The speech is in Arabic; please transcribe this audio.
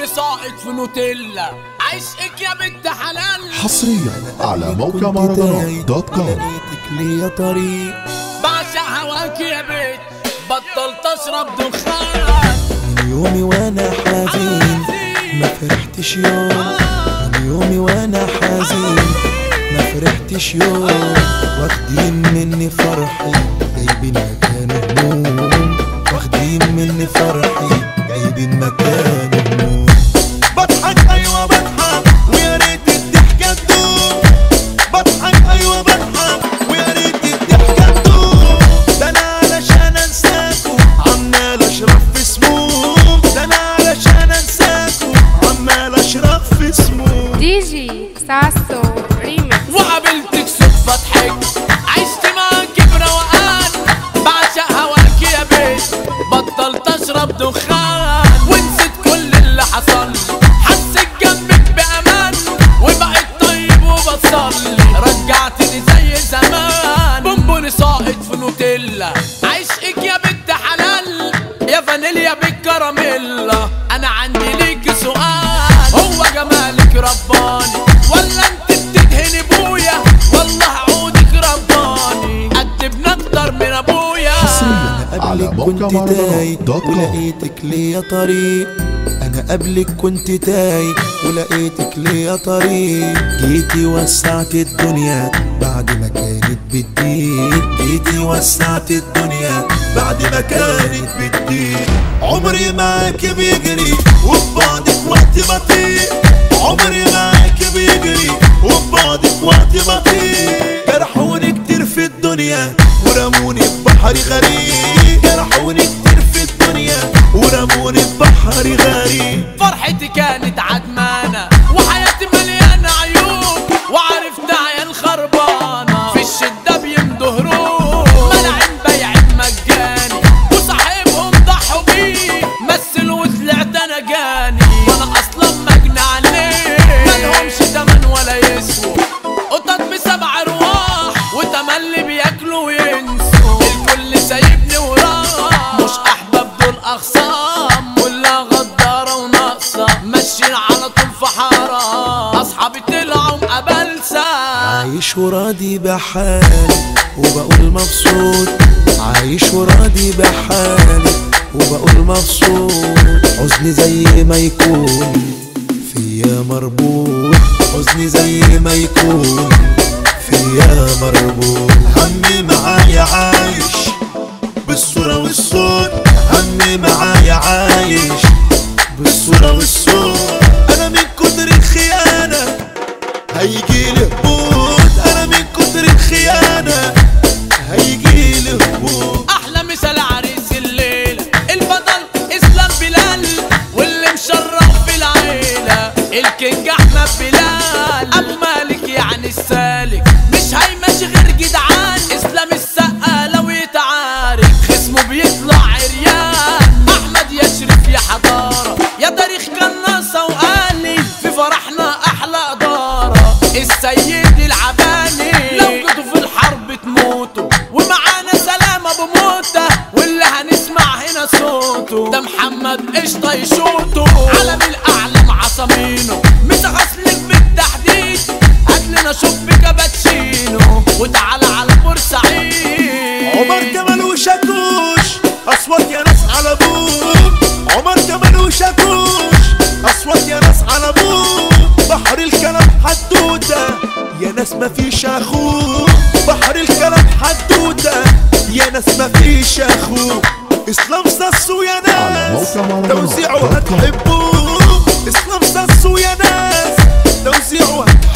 كوني ساقط في نوتيلا. عشقك يا بنت حلال. حصريا على موقع مهرجانات دوت كوم. ليا طريق. بعشق هواك يا بنت بطلت اشرب دخان. يومي وأنا حزين. ما فرحتش يوم. يومي وأنا حزين. ما فرحتش يوم. واخدين مني فرحه Call عليك كنت تايه ولقيتك ليا طريق. أنا قبلك كنت تايه ولقيتك ليا طريق. جيتي وسعت الدنيا بعد ما كانت بتضيق. جيتي وسعت الدنيا بعد ما كانت بتضيق. عمري معاكي بيجري وفي بعضك وقت بطيء عمري معاكي عايش وراضي بحالي وبقول مبسوط. عايش وراضي بحالي وبقول مبسوط. حزني زي ما يكون فيا مربوط. حزني زي ما يكون فيا مربوط. همي معايا عايش بالصورة والصوت. همي معايا عايش بالصورة والصوت. أنا من كتر الخيانة هيجيلي Angélica فيش اخوه بحر الكلام حدوته يا ناس ما فيش اخوه إسلام ساسو يا ناس توزيعه هتحبوه. إسلام ساسو يا ناس توزيعه هتحبوه